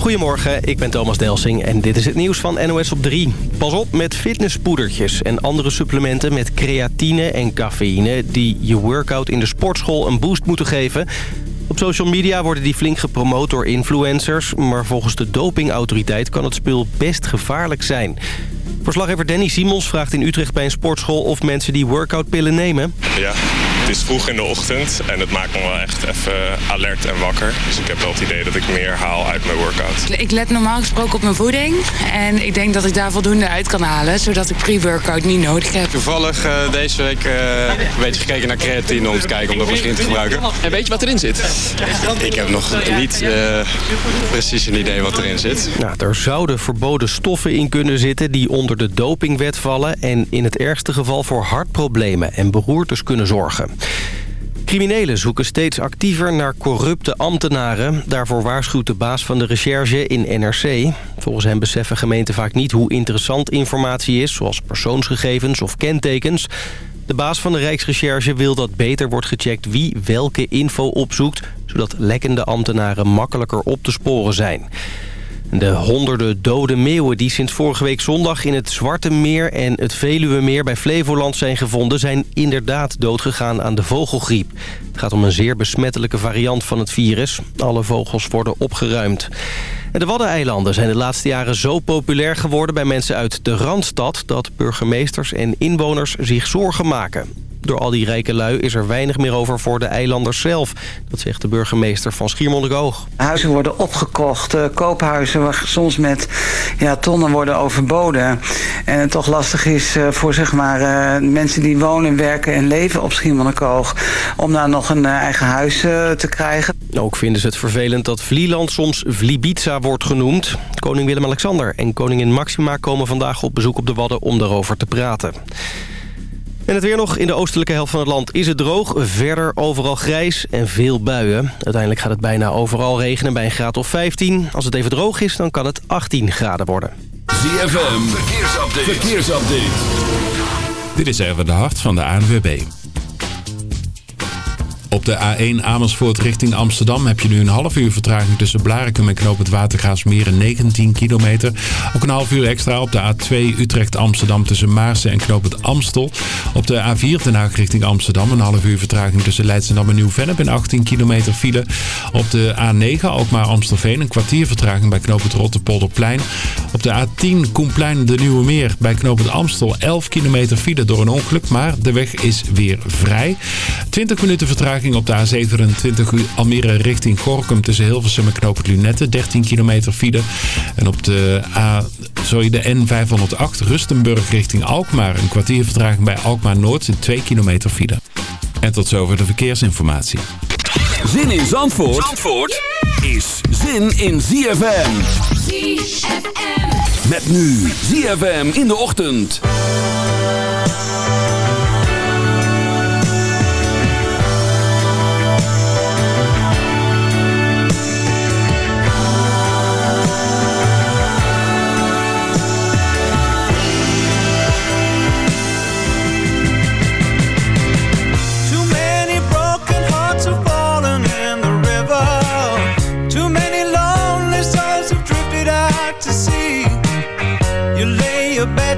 Goedemorgen, ik ben Thomas Delsing en dit is het nieuws van NOS op 3. Pas op met fitnesspoedertjes en andere supplementen met creatine en cafeïne... die je workout in de sportschool een boost moeten geven. Op social media worden die flink gepromoot door influencers... maar volgens de dopingautoriteit kan het spul best gevaarlijk zijn... Verslaggever Danny Simons vraagt in Utrecht bij een sportschool of mensen die workoutpillen nemen. Ja, is vroeg in de ochtend en het maakt me wel echt even alert en wakker. Dus ik heb wel het idee dat ik meer haal uit mijn workout. Ik let normaal gesproken op mijn voeding. En ik denk dat ik daar voldoende uit kan halen, zodat ik pre-workout niet nodig heb. Toevallig uh, deze week uh, een beetje gekeken naar creatine om te kijken om dat misschien te gebruiken. En weet je wat erin zit? Ik heb nog niet uh, precies een idee wat erin zit. Nou, er zouden verboden stoffen in kunnen zitten die onder de dopingwet vallen... en in het ergste geval voor hartproblemen en beroertes kunnen zorgen. Criminelen zoeken steeds actiever naar corrupte ambtenaren. Daarvoor waarschuwt de baas van de recherche in NRC. Volgens hem beseffen gemeenten vaak niet hoe interessant informatie is... zoals persoonsgegevens of kentekens. De baas van de Rijksrecherche wil dat beter wordt gecheckt wie welke info opzoekt... zodat lekkende ambtenaren makkelijker op te sporen zijn. De honderden dode meeuwen die sinds vorige week zondag in het Zwarte Meer en het Veluwemeer bij Flevoland zijn gevonden... zijn inderdaad doodgegaan aan de vogelgriep. Het gaat om een zeer besmettelijke variant van het virus. Alle vogels worden opgeruimd. En de Waddeneilanden zijn de laatste jaren zo populair geworden bij mensen uit de Randstad... dat burgemeesters en inwoners zich zorgen maken. Door al die rijke lui is er weinig meer over voor de eilanders zelf. Dat zegt de burgemeester van Schiermonnikoog. Huizen worden opgekocht, uh, koophuizen waar soms met ja, tonnen worden overboden. En het toch lastig is uh, voor zeg maar, uh, mensen die wonen, werken en leven op Schiermonnikoog... om daar nog een eigen huis te krijgen. Ook vinden ze het vervelend dat Vlieland soms Vlibiza wordt genoemd. Koning Willem-Alexander en koningin Maxima komen vandaag op bezoek op de Wadden om daarover te praten. En het weer nog. In de oostelijke helft van het land is het droog. Verder overal grijs en veel buien. Uiteindelijk gaat het bijna overal regenen bij een graad of 15. Als het even droog is, dan kan het 18 graden worden. ZFM, verkeersupdate. verkeersupdate. Dit is even de hart van de ANWB. Op de A1 Amersfoort richting Amsterdam heb je nu een half uur vertraging tussen Blarikum en Knoop het Watergraafsmeer 19 kilometer. Ook een half uur extra op de A2 Utrecht-Amsterdam tussen Maarsen en Knoop het Amstel. Op de A4 Den Haag richting Amsterdam een half uur vertraging tussen Leidschendam en Nieuw-Vennep en 18 kilometer file. Op de A9 Alkmaar Amstelveen een kwartier vertraging bij Knoop het Rotterpolderplein. Op de A10 Koenplein de Nieuwe Meer bij Knoop het Amstel 11 kilometer file door een ongeluk, maar de weg is weer vrij. 20 minuten vertraging op de A27 Almere richting Gorkum tussen Hilversum en Knoop Lunette. 13 kilometer file. En op de, A, sorry, de N508 Rustenburg richting Alkmaar. Een kwartier vertraging bij Alkmaar Noord in 2 kilometer file. En tot zover de verkeersinformatie. Zin in Zandvoort, Zandvoort is zin in ZFM. ZFM. Met nu ZFM in de ochtend.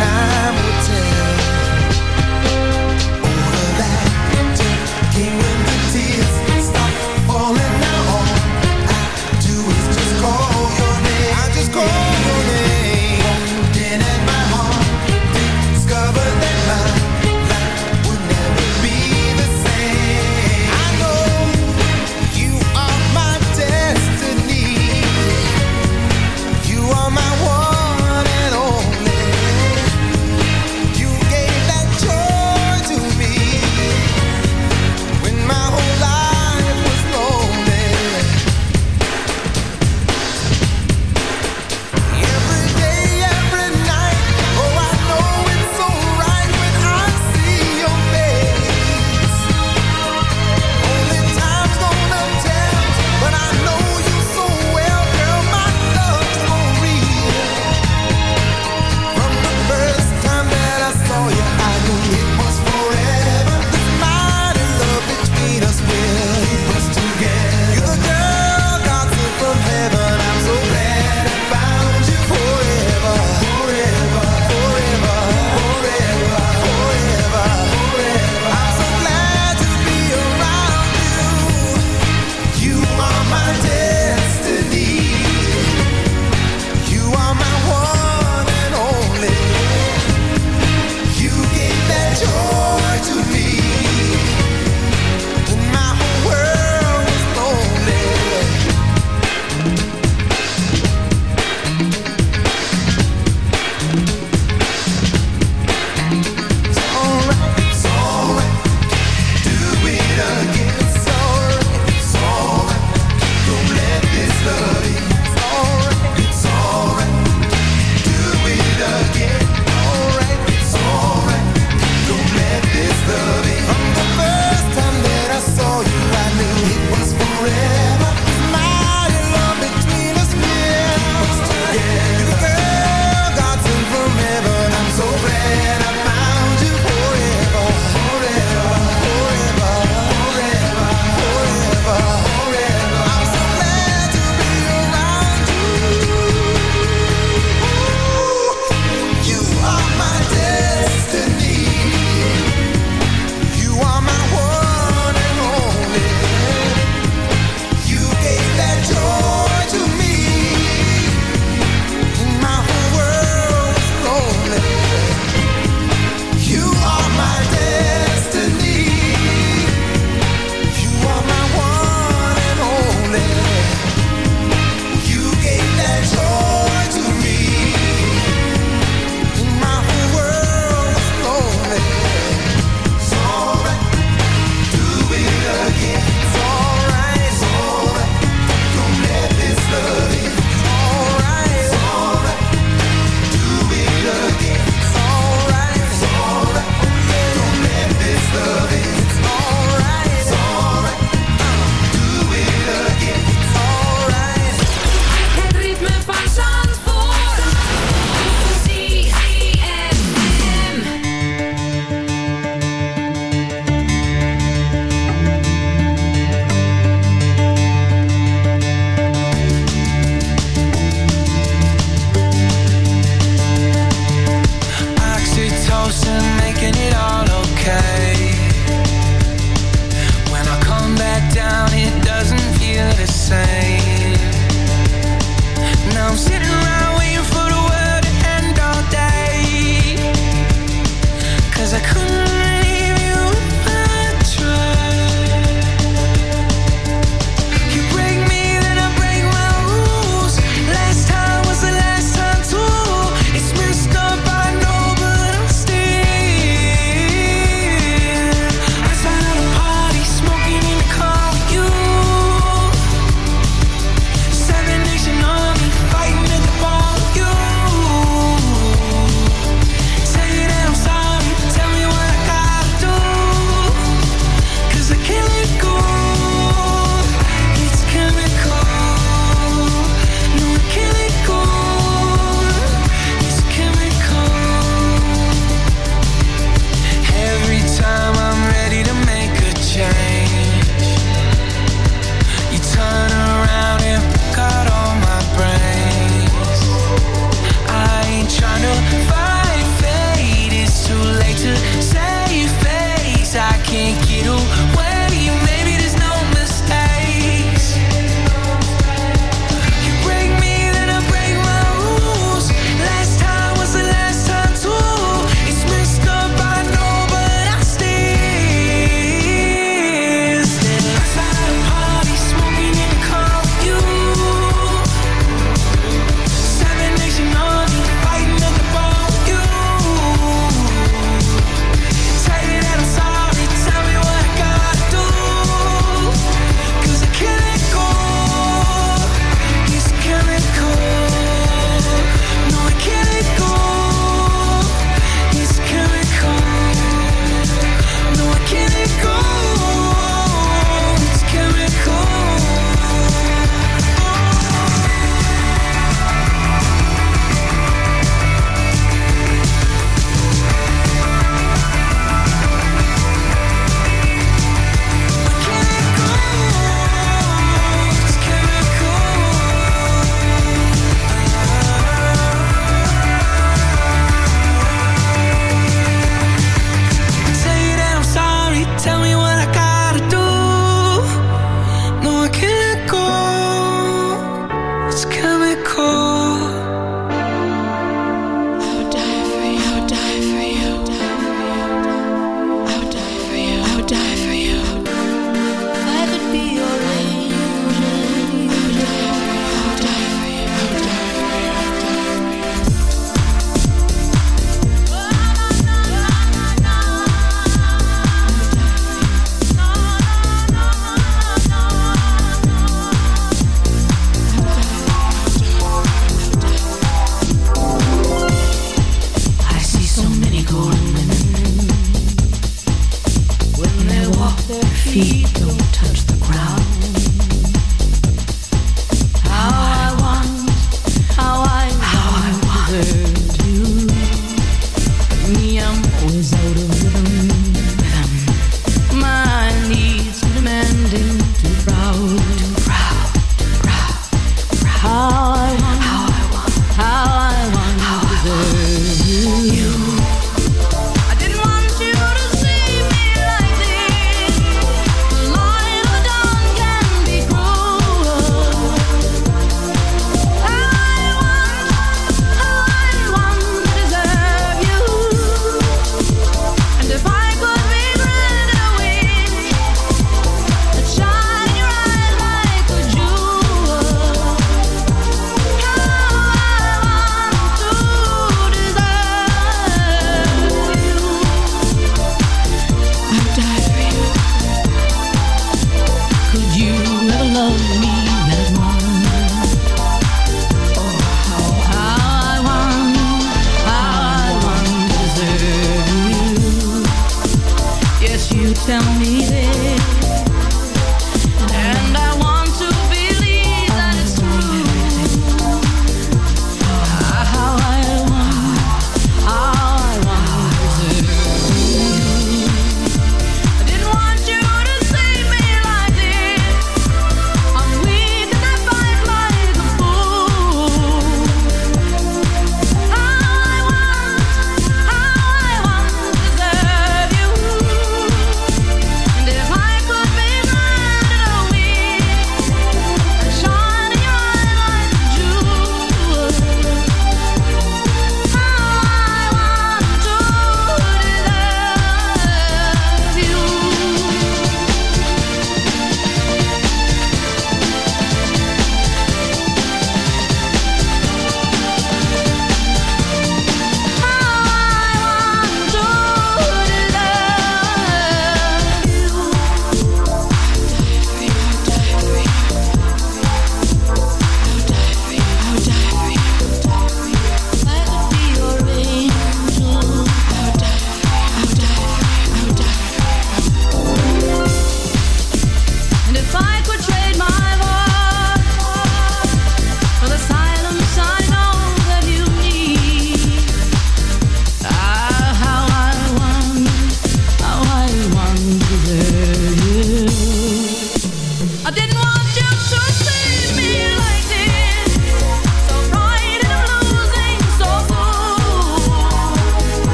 time.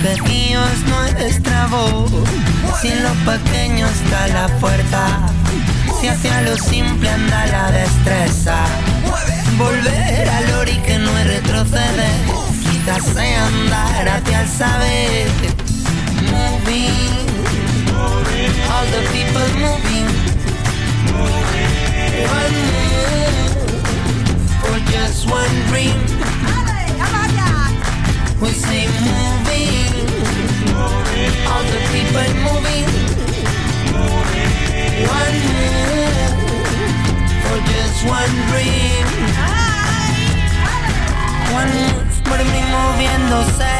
Su pedido es voz. Si en lo pequeño está la fuerza, si hacia lo simple anda la destreza. Volver al ori que no es retroceder, quizás sea andar hacia el saber. Moving, all the people moving. One move for just one dream. We say one dream. One move, baby, moviéndose.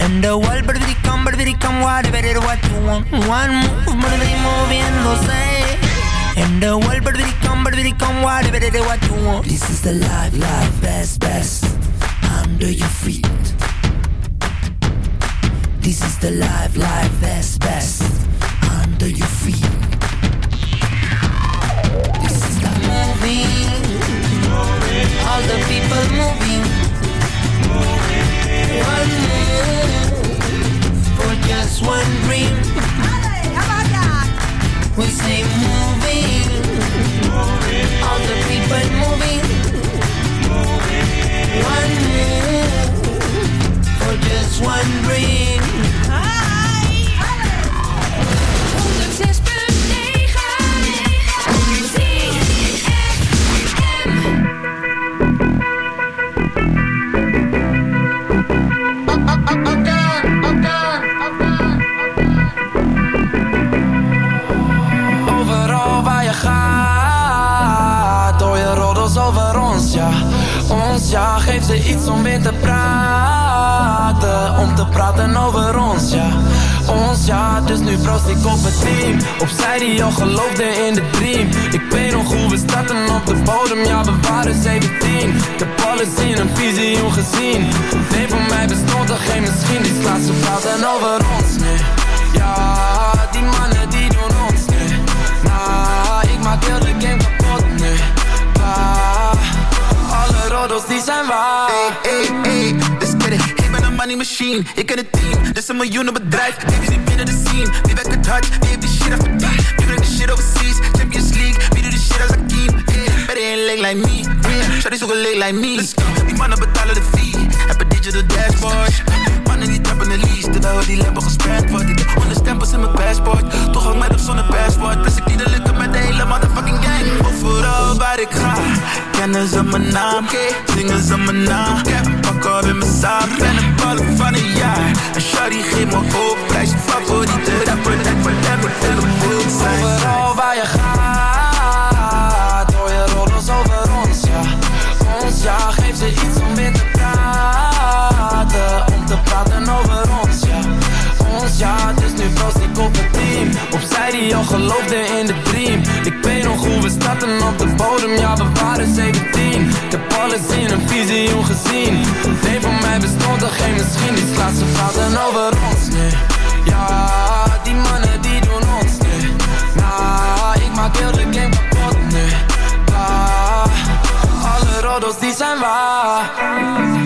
And the world, baby, come, baby, come, whatever it what you want. One move, baby, moviéndose. And the world, baby, come, baby, come, whatever it what you want. This is the life, life, best, best. Under your feet. This is the life, life, best, best. All the people moving. One move for just one dream. We say moving. All the people moving. One move for just one dream. Iets om weer te praten. Om te praten over ons, ja. Ons, ja, dus nu proost ik op het team. Op zij die al geloofde in de dream. Ik weet nog hoe we starten op de bodem, ja, we waren 17. Ik heb alles in een visioen gezien. Nee, voor mij bestond er geen misschien. Die slaat ze praten over ons, nee. Machine, ik ken het team. Dit is een miljoenen bedrijf, baby's niet binnen de scene. Wie werkt het hard, wie heeft die shit afverdiend? Wie brengt die shit overseas, Champions League. Wie doet die shit als Akeem? Yeah, better ain't leg like me. Yeah, shawty zoeken leg like me. Let's go. Die mannen betalen de fee, heb een digital dashboard. Mannen die trappen de lease, terwijl die lampen gesperd wordt. Ik heb honderd stempels in mijn passport, toch hang mij op zonder passport. Plus ik niet de lukken met de hele motherfucking gang. Overal waar ik ga, kennen ze mijn naam. Zingen ze mijn naam, een op in mijn. Ben een ballen van een jaar, en shawty geeft me hoop. Prijs je favoriete rapper, lijkt voor hem moet er op beeld zijn. Overal waar je gaat, hoor je roddels over ons, ja. Ons, ja, geef ze iets om weer te praten. Om te praten over ons, ja. Ja, dus nu proost ik op het team. Opzij die al geloofde in de dream. Ik weet nog hoe we starten op de bodem. Ja, we waren 17 Ik heb alles in een visioen gezien. Nee, voor mij bestond er geen misschien Die slaat ze praten over ons, nee. Ja, die mannen die doen ons, nee. Nah, ik maak heel de game kapot, nee. Ah, alle roddels die zijn waar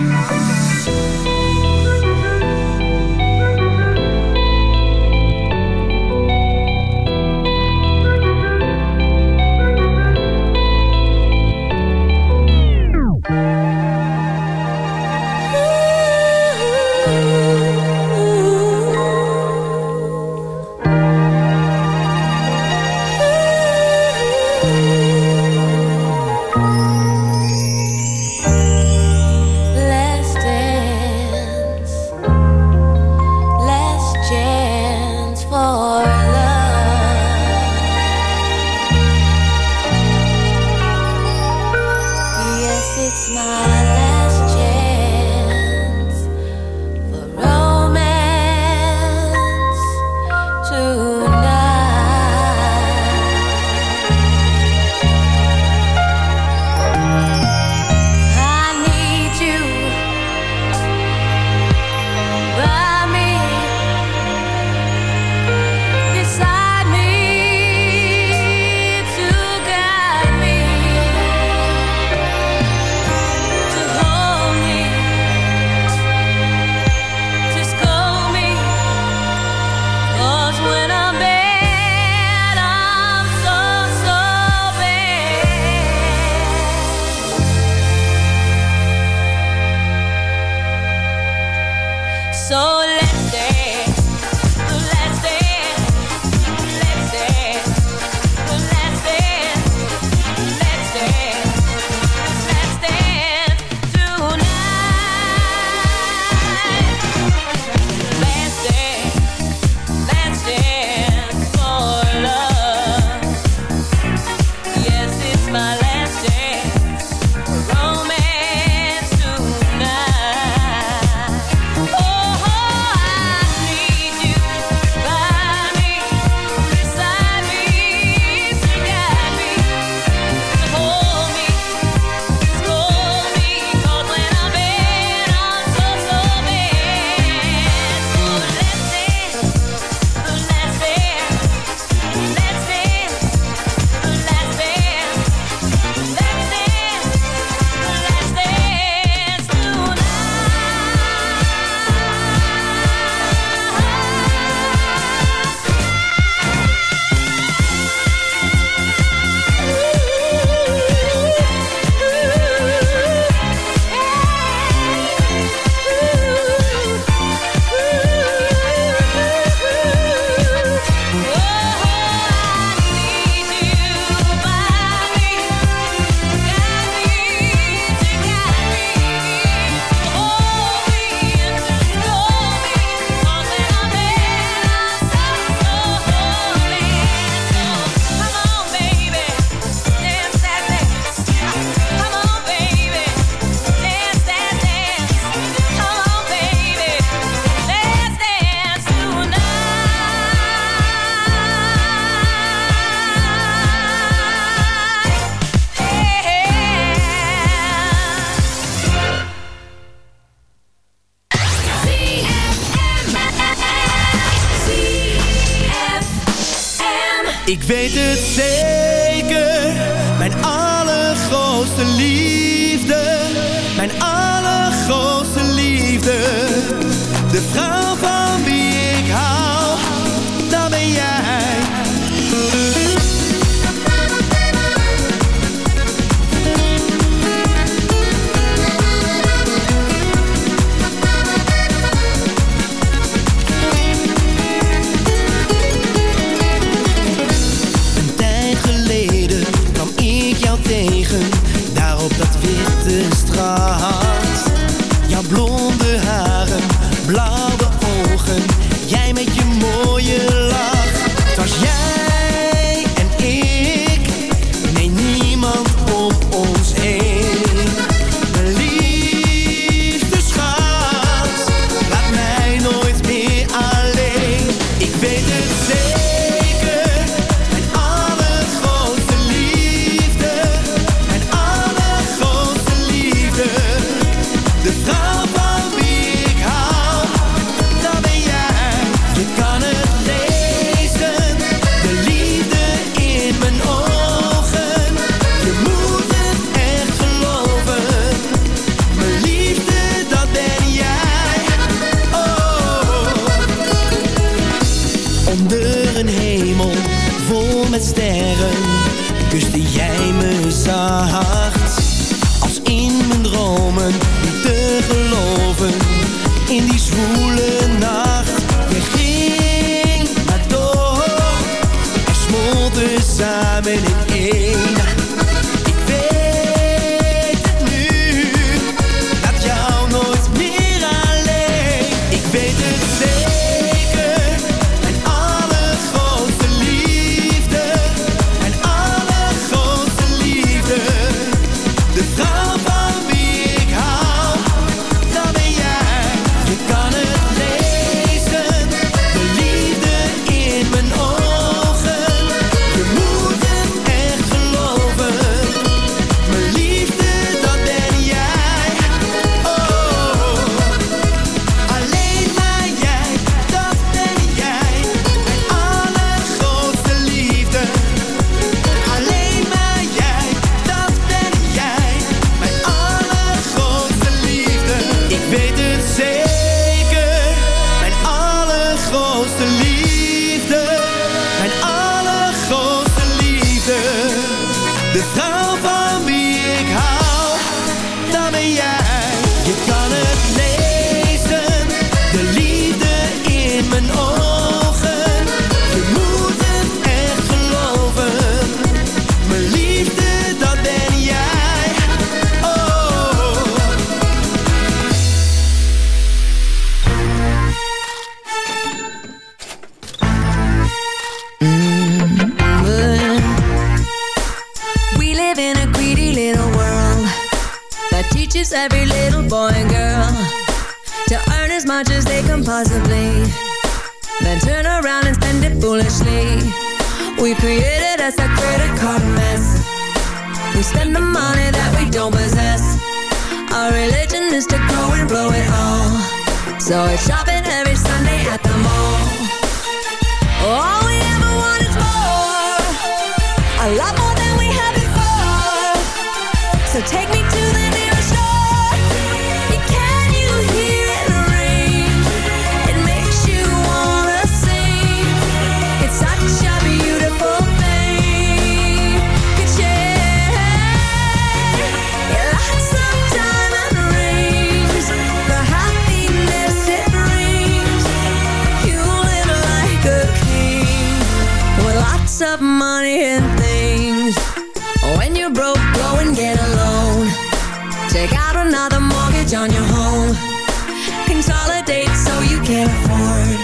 can't afford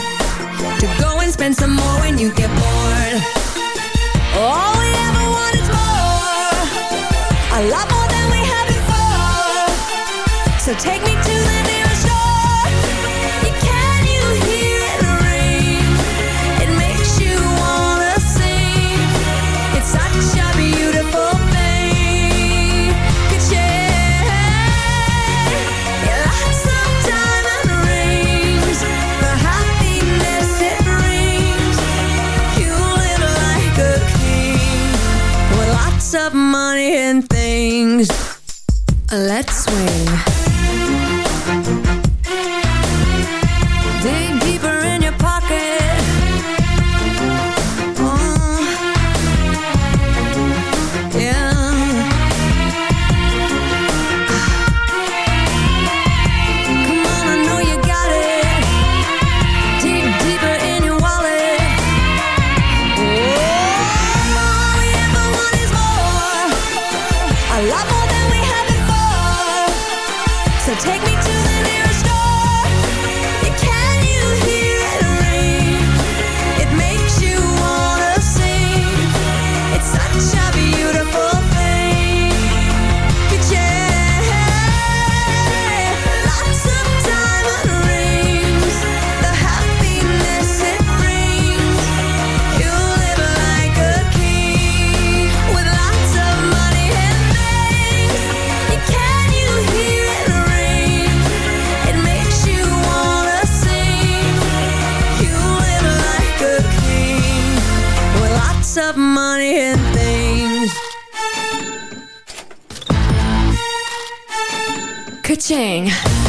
To go and spend some more when you get bored. All we ever want is more A lot more than we had before. So take things switching.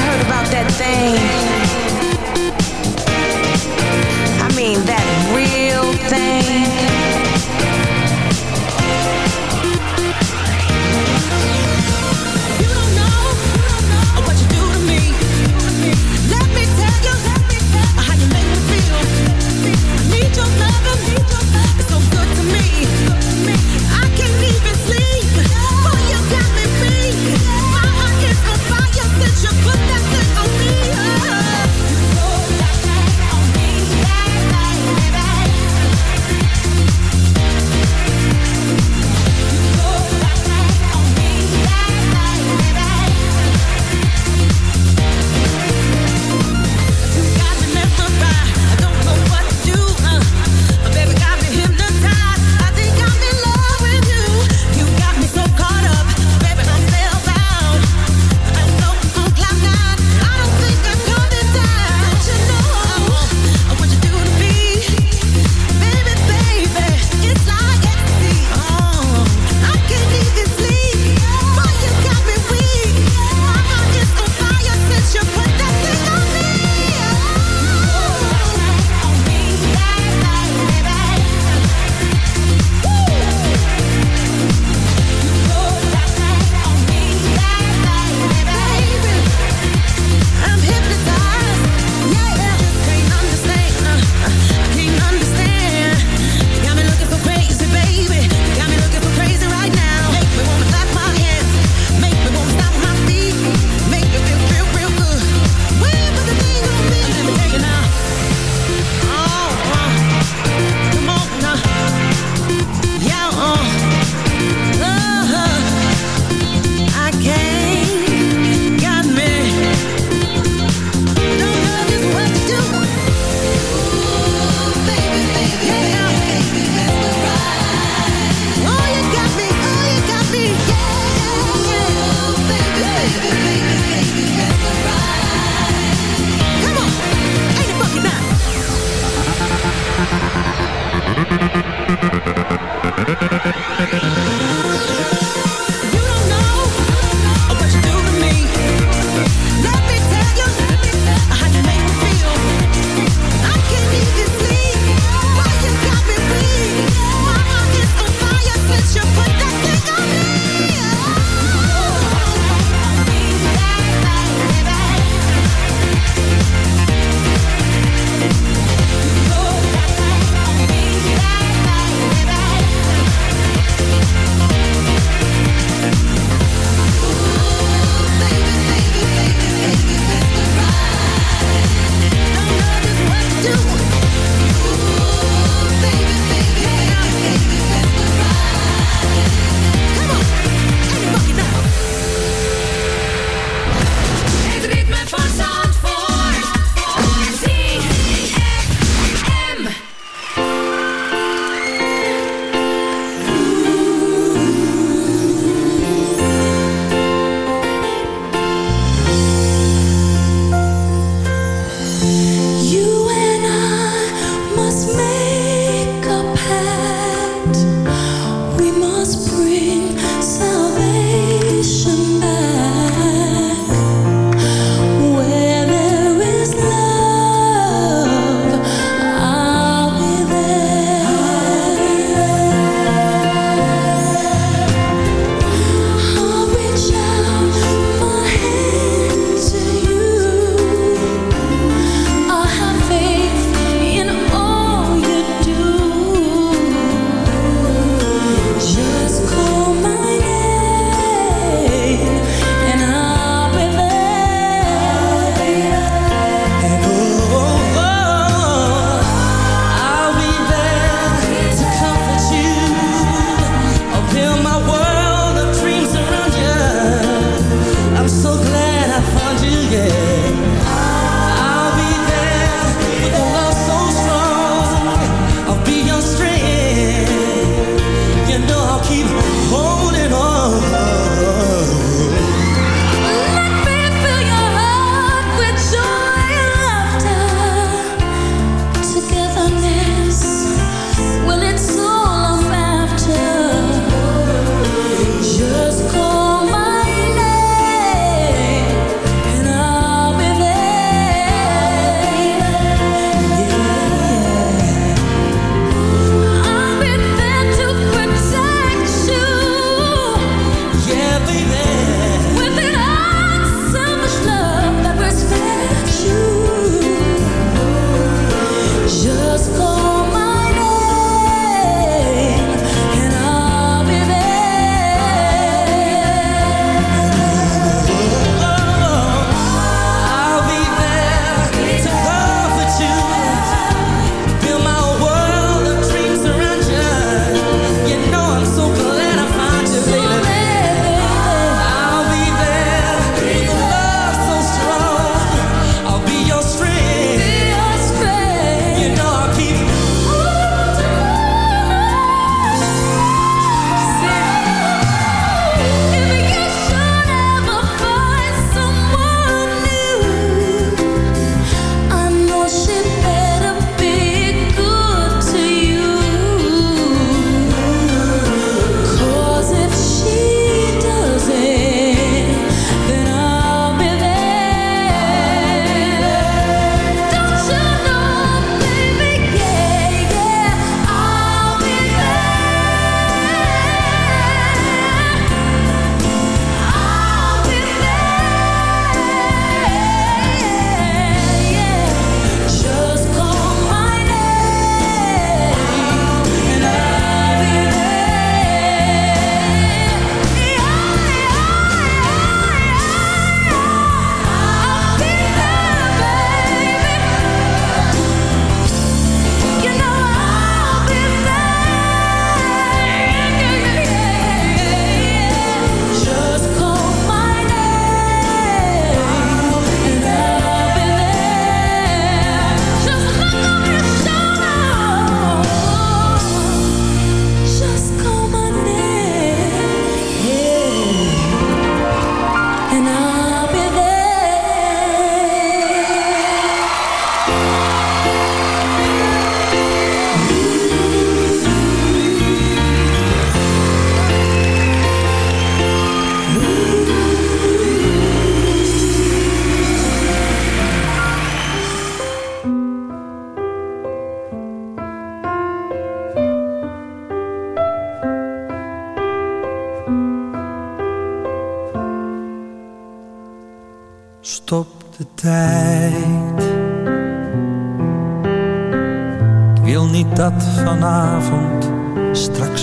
Heard about that thing?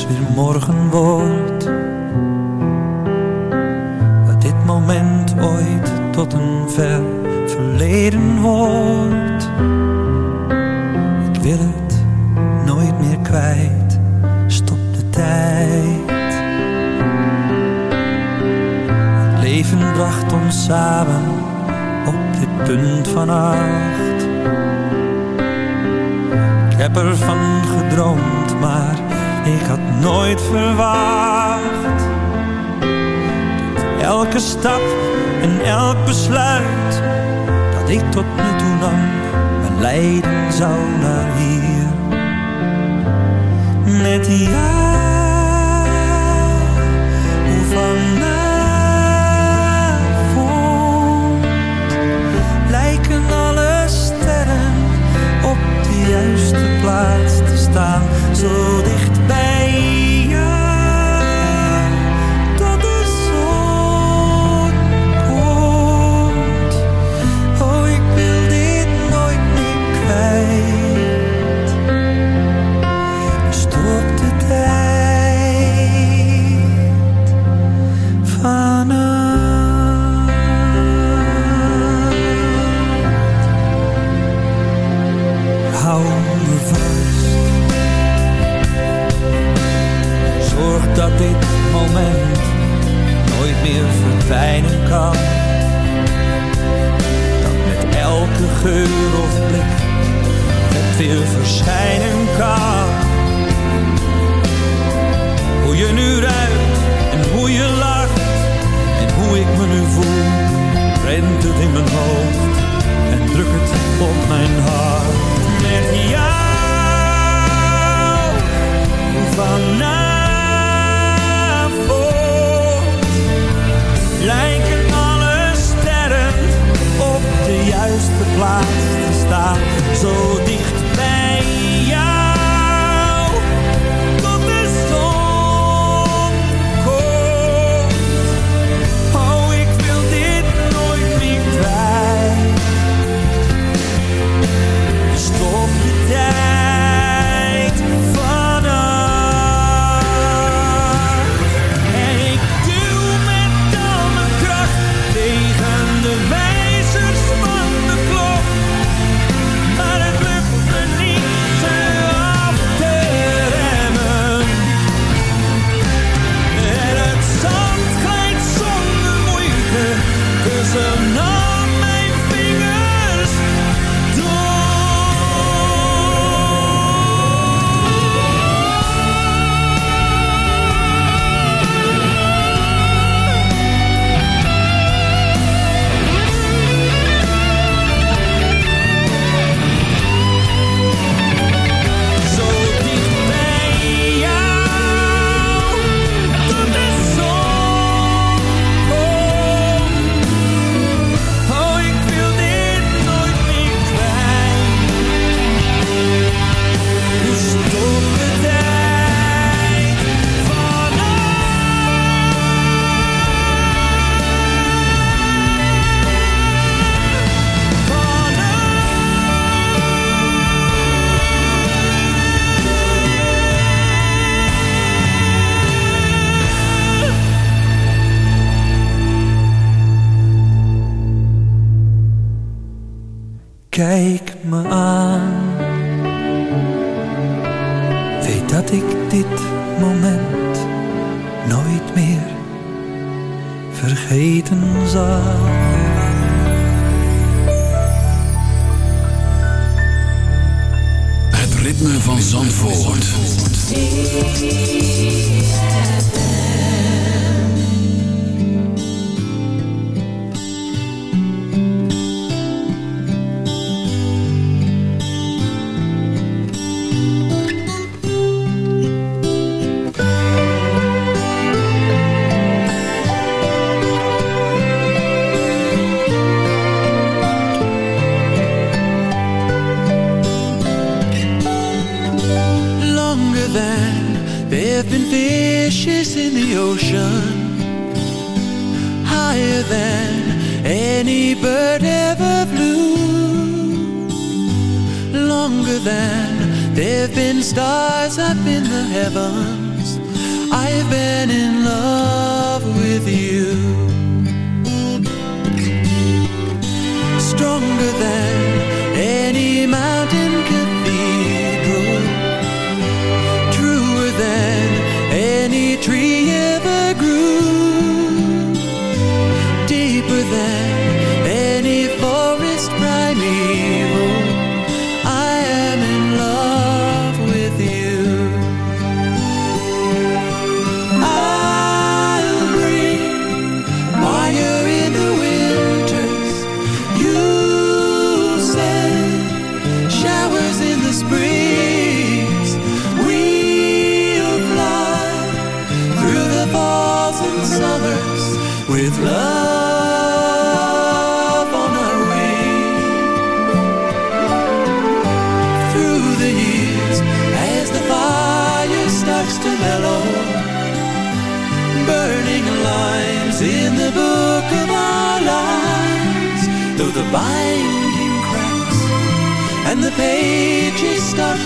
Weer morgen wordt.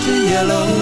yellow.